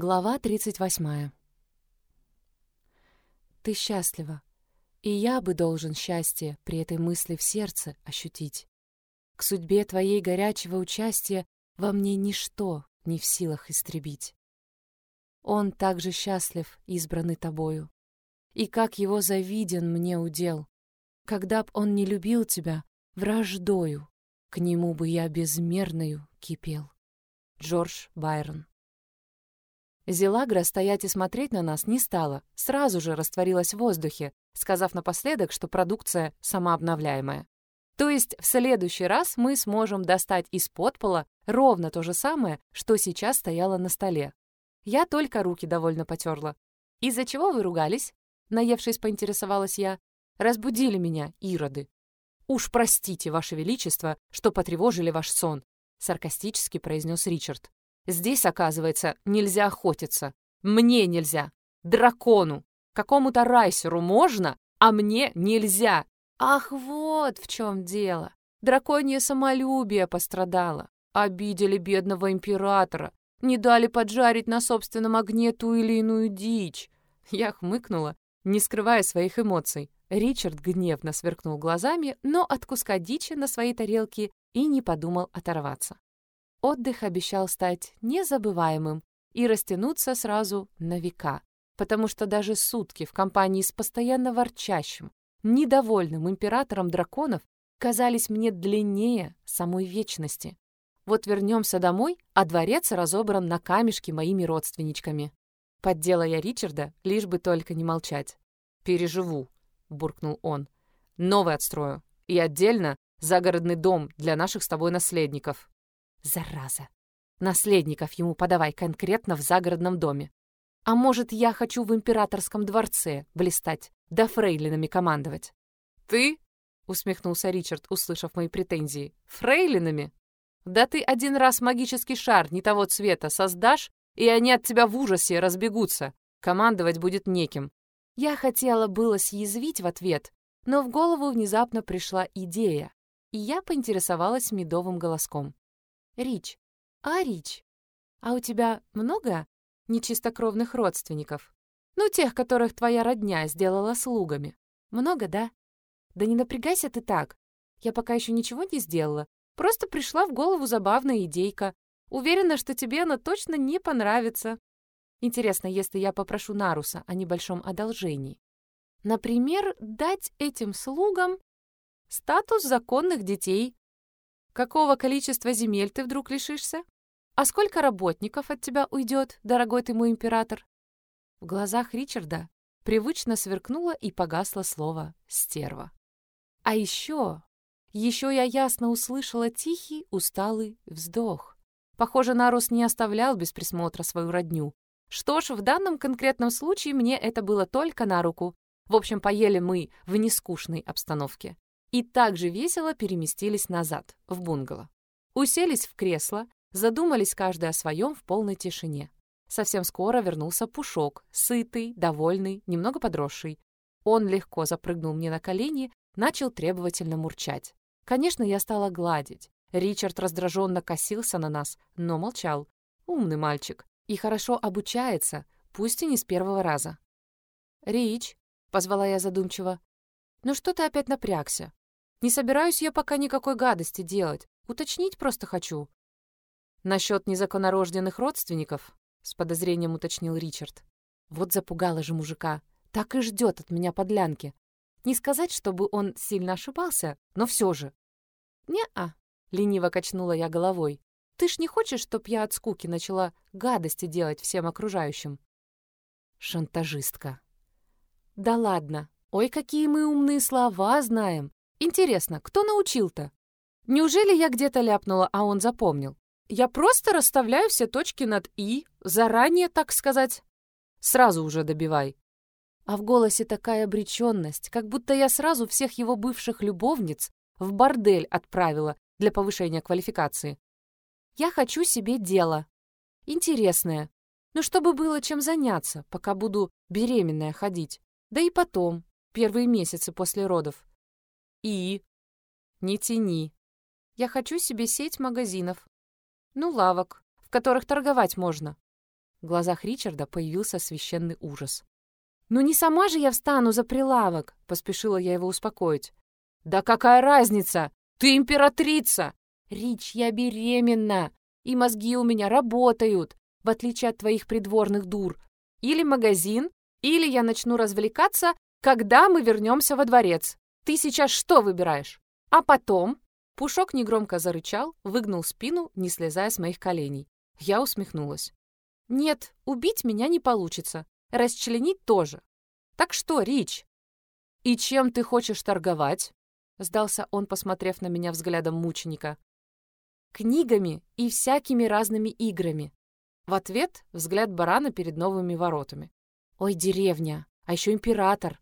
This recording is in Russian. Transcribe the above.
Глава 38. Ты счастлива, и я бы должен счастье при этой мысли в сердце ощутить. К судьбе твоей горячего участия во мне ничто не в силах истребить. Он также счастлив, избранный тобою, и как его завиден мне удел. Когда б он не любил тебя враждою, к нему бы я безмерною кипел. Джордж Байрон Зелагра стоять и смотреть на нас не стала, сразу же растворилась в воздухе, сказав напоследок, что продукция самообновляемая. То есть в следующий раз мы сможем достать из-под пола ровно то же самое, что сейчас стояло на столе. Я только руки довольно потерла. «Из-за чего вы ругались?» Наевшись, поинтересовалась я. «Разбудили меня, ироды». «Уж простите, Ваше Величество, что потревожили ваш сон», саркастически произнес Ричард. Здесь, оказывается, нельзя охотиться. Мне нельзя. Дракону. Какому-то райсеру можно, а мне нельзя. Ах, вот в чем дело. Драконье самолюбие пострадало. Обидели бедного императора. Не дали поджарить на собственном огне ту или иную дичь. Я хмыкнула, не скрывая своих эмоций. Ричард гневно сверкнул глазами, но от куска дичи на своей тарелке и не подумал оторваться. Отдых обещал стать незабываемым и растянуться сразу на века, потому что даже сутки в компании с постоянно ворчащим, недовольным императором драконов казались мне длиннее самой вечности. Вот вернемся домой, а дворец разобран на камешки моими родственничками. Поддела Ричарда, лишь бы только не молчать. «Переживу», — буркнул он. «Новый отстрою. И отдельно загородный дом для наших с тобой наследников». Зараза. Наследников ему подавай конкретно в загородном доме. А может, я хочу в императорском дворце блистать, да фрейлинами командовать? Ты? Усмехнулся Ричард, услышав мои претензии. Фрейлинами? Да ты один раз магический шар не того цвета создашь, и они от тебя в ужасе разбегутся. Командовать будет неким. Я хотела было съязвить в ответ, но в голову внезапно пришла идея, и я поинтересовалась медовым голоском. Рич. А, Рич, а у тебя много нечистокровных родственников? Ну, тех, которых твоя родня сделала слугами. Много, да? Да не напрягайся ты так. Я пока еще ничего не сделала. Просто пришла в голову забавная идейка. Уверена, что тебе она точно не понравится. Интересно, если я попрошу Наруса о небольшом одолжении. Например, дать этим слугам статус законных детей Какого количества земель ты вдруг лишишься? А сколько работников от тебя уйдет, дорогой ты мой император?» В глазах Ричарда привычно сверкнуло и погасло слово «стерва». А еще, еще я ясно услышала тихий, усталый вздох. Похоже, Нарус не оставлял без присмотра свою родню. Что ж, в данном конкретном случае мне это было только на руку. В общем, поели мы в нескучной обстановке и также весело переместились назад, в бунгало. Уселись в кресло, задумались каждый о своем в полной тишине. Совсем скоро вернулся Пушок, сытый, довольный, немного подросший. Он легко запрыгнул мне на колени, начал требовательно мурчать. Конечно, я стала гладить. Ричард раздраженно косился на нас, но молчал. Умный мальчик. И хорошо обучается, пусть и не с первого раза. «Рич», — позвала я задумчиво, — «ну что ты опять напрягся? Не собираюсь я пока никакой гадости делать. Уточнить просто хочу». «Насчет незаконнорожденных родственников?» — с подозрением уточнил Ричард. «Вот запугала же мужика. Так и ждет от меня подлянки. Не сказать, чтобы он сильно ошибался, но все же». «Не-а», — лениво качнула я головой. «Ты ж не хочешь, чтоб я от скуки начала гадости делать всем окружающим?» «Шантажистка». «Да ладно. Ой, какие мы умные слова знаем. Интересно, кто научил-то? Неужели я где-то ляпнула, а он запомнил? Я просто расставляю все точки над «и», заранее, так сказать. Сразу уже добивай. А в голосе такая обреченность, как будто я сразу всех его бывших любовниц в бордель отправила для повышения квалификации. Я хочу себе дело. Интересное. Ну, чтобы было чем заняться, пока буду беременная ходить. Да и потом, первые месяцы после родов. И? Не тяни. Я хочу себе сеть магазинов. Ну, лавок, в которых торговать можно. В глазах Ричарда появился священный ужас. «Ну не сама же я встану за прилавок!» — поспешила я его успокоить. «Да какая разница? Ты императрица!» «Рич, я беременна, и мозги у меня работают, в отличие от твоих придворных дур. Или магазин, или я начну развлекаться, когда мы вернемся во дворец. Ты сейчас что выбираешь? А потом...» Пушок негромко зарычал, выгнул спину, не слезая с моих коленей. Я усмехнулась. «Нет, убить меня не получится. Расчленить тоже. Так что, Рич?» «И чем ты хочешь торговать?» Сдался он, посмотрев на меня взглядом мученика. «Книгами и всякими разными играми». В ответ взгляд барана перед новыми воротами. «Ой, деревня, а еще император.